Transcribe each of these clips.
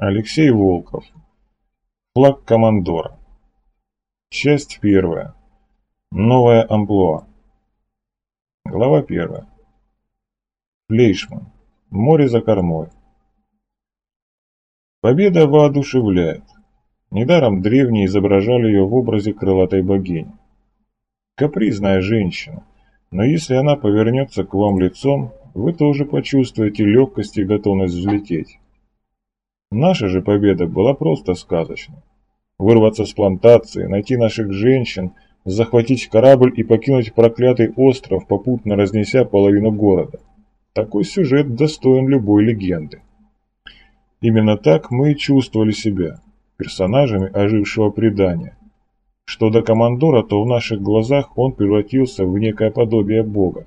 Алексей Волков. Флаг командора. Часть первая. Новая амплуа. Глава первая. Флейшман. Море за кормой. Победа воодушевляет. Недаром древние изображали ее в образе крылатой богини. Капризная женщина, но если она повернется к вам лицом, вы тоже почувствуете легкость и готовность взлететь. Наша же победа была просто сказочной. Вырваться с плантации, найти наших женщин, захватить корабль и покинуть проклятый остров, попутно разнеся половину города. Такой сюжет достоин любой легенды. Именно так мы и чувствовали себя, персонажами ожившего предания. Что до командора, то в наших глазах он превратился в некое подобие бога.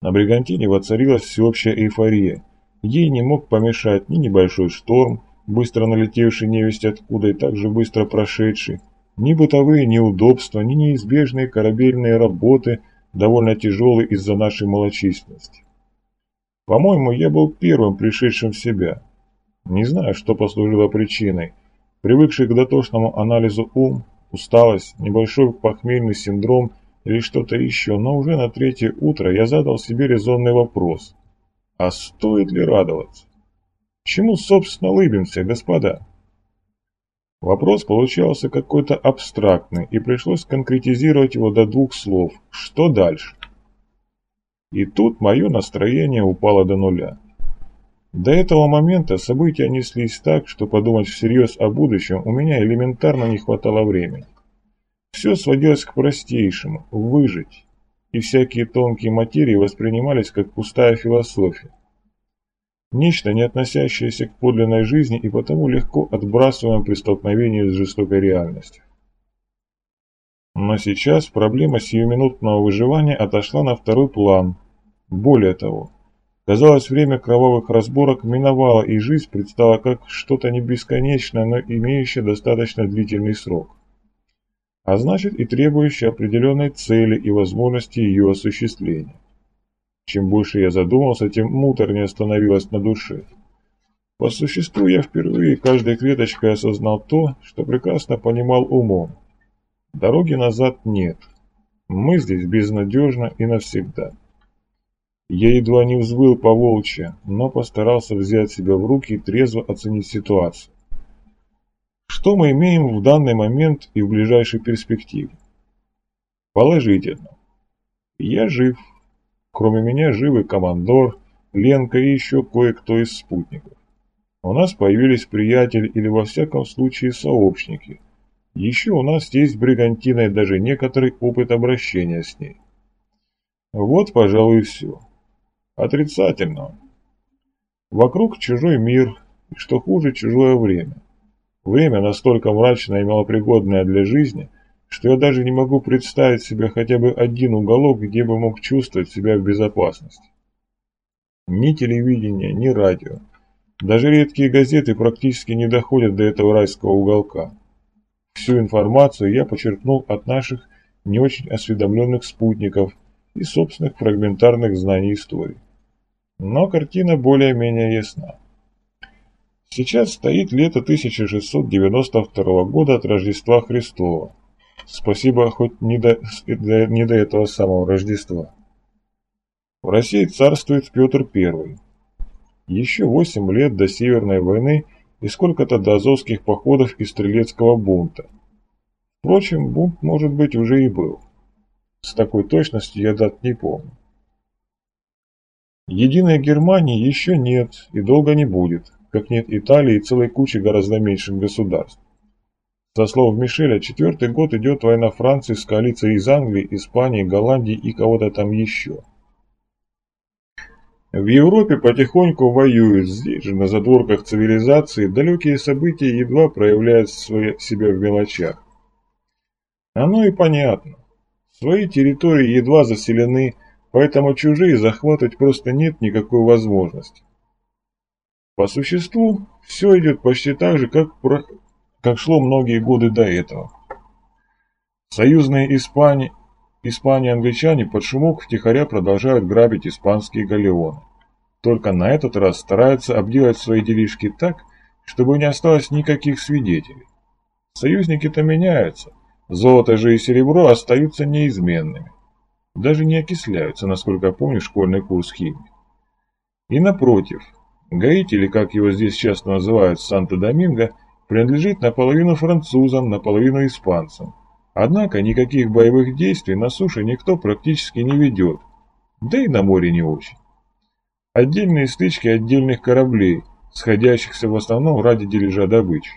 На Бригантине воцарилась всеобщая эйфория – Ей не мог помешать ни небольшой шторм, быстро налетевший невесть откуда и также быстро прошедший, ни бытовые неудобства, ни неизбежные корабельные работы, довольно тяжелые из-за нашей малочисленности. По-моему, я был первым пришедшим в себя. Не знаю, что послужило причиной. Привыкший к дотошному анализу ум, усталость, небольшой похмельный синдром или что-то еще, но уже на третье утро я задал себе резонный вопрос – а стоит ли радоваться? Чему, собственно, улыбимся, господа? Вопрос получался какой-то абстрактный, и пришлось конкретизировать его до двух слов. Что дальше? И тут мое настроение упало до нуля. До этого момента события неслись так, что подумать всерьез о будущем у меня элементарно не хватало времени. Все сводилось к простейшему – выжить и всякие тонкие материи воспринимались как пустая философия. Нечто, не относящееся к подлинной жизни и потому легко отбрасываемое при столкновении с жестокой реальностью. Но сейчас проблема сиюминутного выживания отошла на второй план. Более того, казалось, время кровавых разборок миновало, и жизнь предстала как что-то не бесконечное, но имеющее достаточно длительный срок а значит и требующая определенной цели и возможности ее осуществления. Чем больше я задумался, тем муторнее становилось на душе. По существу я впервые каждой клеточкой осознал то, что прекрасно понимал умом. Дороги назад нет. Мы здесь безнадежно и навсегда. Я едва не взвыл по волчья, но постарался взять себя в руки и трезво оценить ситуацию. Что мы имеем в данный момент и в ближайшей перспективе? Положительно. Я жив. Кроме меня живы командор, Ленка и еще кое-кто из спутников. У нас появились приятели или во всяком случае сообщники. Еще у нас есть бригантина и даже некоторый опыт обращения с ней. Вот, пожалуй, и все. Отрицательно. Вокруг чужой мир, и что хуже, чужое время. Время настолько мрачное и малопригодное для жизни, что я даже не могу представить себе хотя бы один уголок, где бы мог чувствовать себя в безопасности. Ни телевидения, ни радио. Даже редкие газеты практически не доходят до этого райского уголка. Всю информацию я почерпнул от наших не очень осведомленных спутников и собственных фрагментарных знаний истории. Но картина более-менее ясна. Сейчас стоит лето 1692 года от Рождества Христова. Спасибо хоть не до, не до этого самого Рождества. В России царствует Петр I. Еще восемь лет до Северной войны и сколько-то до азовских походов и стрелецкого бунта. Впрочем, бунт, может быть, уже и был. С такой точностью я дат не помню. Единой Германии еще нет и долго не будет как нет Италии и целой кучи гораздо меньших государств. Со слов Мишеля, четвертый год идет война Франции с коалицией из Англии, Испании, Голландии и кого-то там еще. В Европе потихоньку воюют, здесь же на задворках цивилизации далекие события едва проявляют свои, себя в мелочах. Оно и понятно. Свои территории едва заселены, поэтому чужие захватывать просто нет никакой возможности. По существу, все идет почти так же, как, про... как шло многие годы до этого. Союзные Испании, Испания и англичане под шумок втихаря продолжают грабить испанские галеоны. Только на этот раз стараются обделать свои делишки так, чтобы не осталось никаких свидетелей. Союзники-то меняются, золото же и серебро остаются неизменными. Даже не окисляются, насколько помню школьный курс химии. И напротив, Гаити, или как его здесь часто называют Санто-Доминго, принадлежит наполовину французам, наполовину испанцам. Однако никаких боевых действий на суше никто практически не ведет, да и на море не очень. Отдельные стычки отдельных кораблей, сходящихся в основном ради дележа добычи.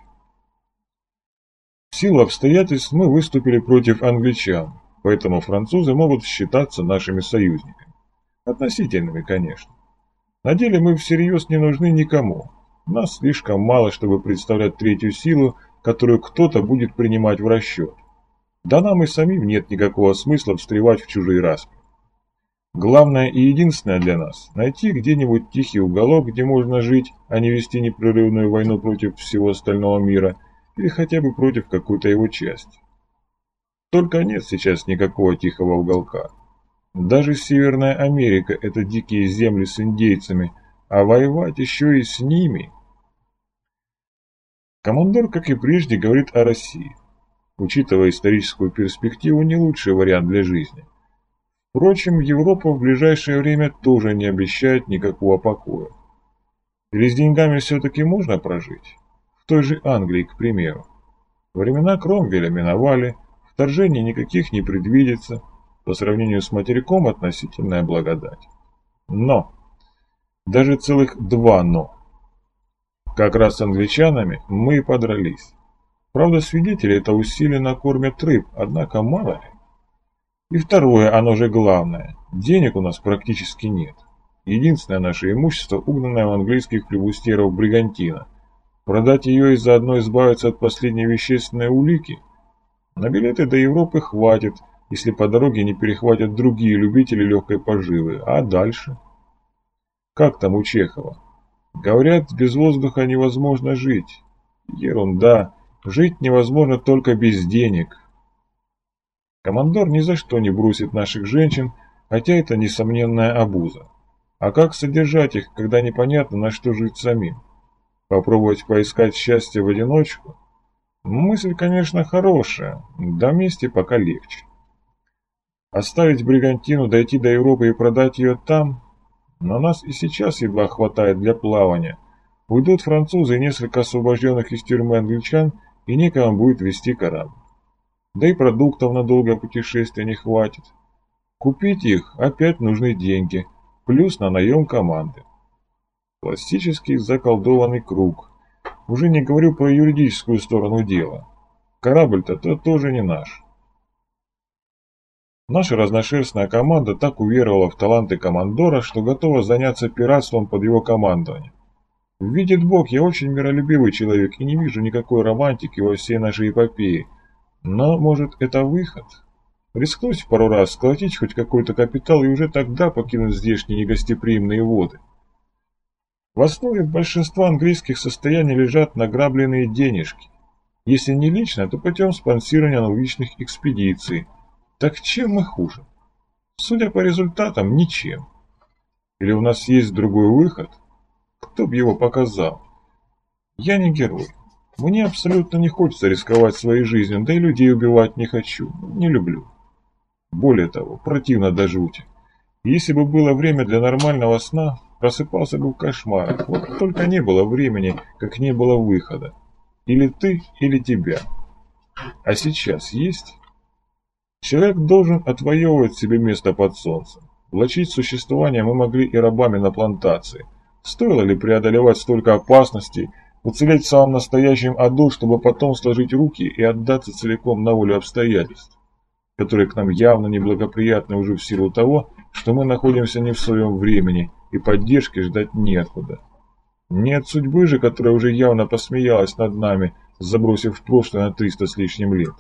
В силу обстоятельств мы выступили против англичан, поэтому французы могут считаться нашими союзниками. Относительными, конечно. На деле мы всерьез не нужны никому. Нас слишком мало, чтобы представлять третью силу, которую кто-то будет принимать в расчет. Да нам и самим нет никакого смысла встревать в чужие распри. Главное и единственное для нас – найти где-нибудь тихий уголок, где можно жить, а не вести непрерывную войну против всего остального мира или хотя бы против какой-то его части. Только нет сейчас никакого тихого уголка. Даже Северная Америка – это дикие земли с индейцами, а воевать еще и с ними. Командор, как и прежде, говорит о России – учитывая историческую перспективу, не лучший вариант для жизни. Впрочем, Европа в ближайшее время тоже не обещает никакого покоя. Или с деньгами все-таки можно прожить? В той же Англии, к примеру. Времена Кромвеля миновали, вторжений никаких не предвидится, по сравнению с материком относительная благодать. Но! Даже целых два «но». Как раз с англичанами мы и подрались. Правда, свидетели это усиленно кормят рыб, однако мало ли. И второе, оно же главное. Денег у нас практически нет. Единственное наше имущество, угнанное у английских флебустеров бригантина. Продать ее и заодно избавиться от последней вещественной улики? На билеты до Европы хватит, если по дороге не перехватят другие любители легкой поживы. А дальше? Как там у Чехова? Говорят, без воздуха невозможно жить. Ерунда. Жить невозможно только без денег. Командор ни за что не бросит наших женщин, хотя это несомненная обуза. А как содержать их, когда непонятно, на что жить самим? Попробовать поискать счастье в одиночку? Мысль, конечно, хорошая, да вместе пока легче. Оставить бригантину, дойти до Европы и продать ее там? На нас и сейчас едва хватает для плавания. Уйдут французы и несколько освобожденных из тюрьмы англичан – и некому будет вести корабль. Да и продуктов на долгое путешествие не хватит. Купить их опять нужны деньги, плюс на наем команды. Классический заколдованный круг. Уже не говорю про юридическую сторону дела. Корабль-то -то тоже не наш. Наша разношерстная команда так уверовала в таланты командора, что готова заняться пиратством под его командованием. Видит Бог, я очень миролюбивый человек и не вижу никакой романтики во всей нашей эпопее. Но, может, это выход? Рискнуть пару раз, сколотить хоть какой-то капитал и уже тогда покинуть здешние негостеприимные воды. В основе большинства английских состояний лежат награбленные денежки. Если не лично, то путем спонсирования аналогичных экспедиций. Так чем мы хуже? Судя по результатам, ничем. Или у нас есть другой выход – кто б его показал? Я не герой. Мне абсолютно не хочется рисковать своей жизнью, да и людей убивать не хочу, не люблю. Более того, противно до жути. Если бы было время для нормального сна, просыпался бы в кошмарах. Вот только не было времени, как не было выхода. Или ты, или тебя. А сейчас есть? Человек должен отвоевывать себе место под солнцем. Влачить существование мы могли и рабами на плантации – Стоило ли преодолевать столько опасностей, уцелеть в самом настоящем аду, чтобы потом сложить руки и отдаться целиком на волю обстоятельств, которые к нам явно неблагоприятны уже в силу того, что мы находимся не в своем времени и поддержки ждать неоткуда. Нет судьбы же, которая уже явно посмеялась над нами, забросив в прошлое на триста с лишним лет.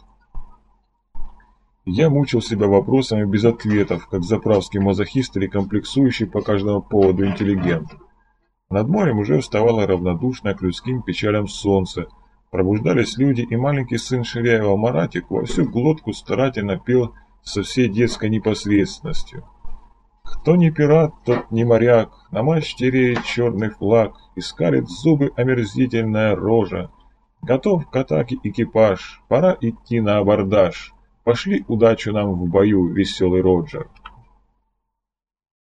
Я мучил себя вопросами без ответов, как заправский мазохист или комплексующий по каждому поводу интеллигент. Над морем уже вставало равнодушное к людским печалям солнце. Пробуждались люди, и маленький сын Ширяева Маратик во всю глотку старательно пел со всей детской непосредственностью. Кто не пират, тот не моряк, на мачте реет черный флаг, и скалит зубы омерзительная рожа. Готов к атаке экипаж, пора идти на абордаж. Пошли удачу нам в бою, веселый Роджер.